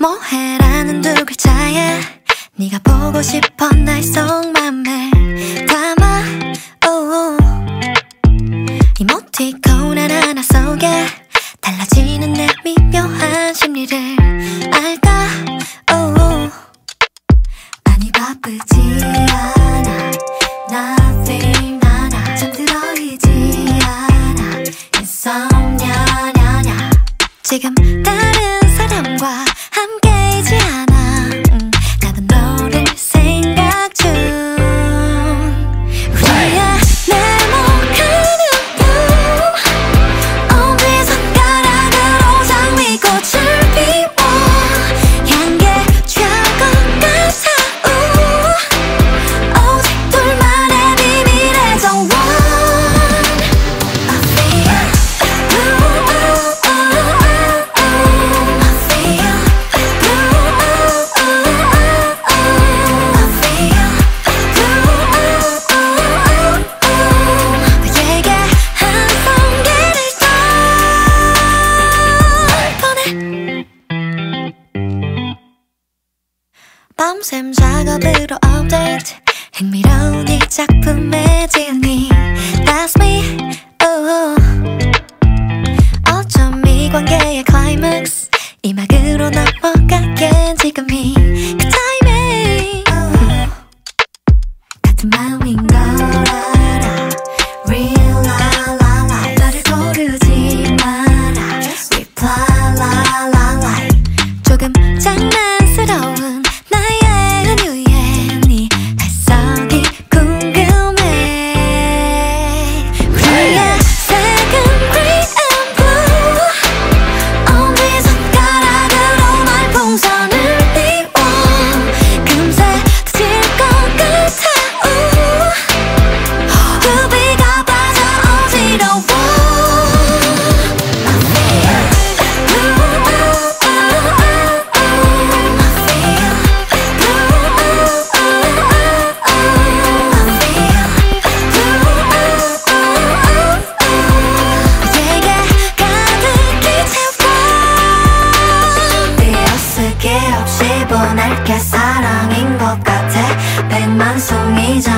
뭐해라는 두 글자에 네가 보고 싶어 날 속맘에 담아 오우. 이모티콘 하나하나 속에 달라지는 내 미묘한 심리를 지금 밤샘 작업으로 업데이트. 흥미로운 이 작품의 지은이 That's me. Oh. 어쩜 이 관계의 클라이맥스 이 막으로 넘어가게 지금이 그 타이밍 같은 마음 것 같아. 백만 송이 장미꽃을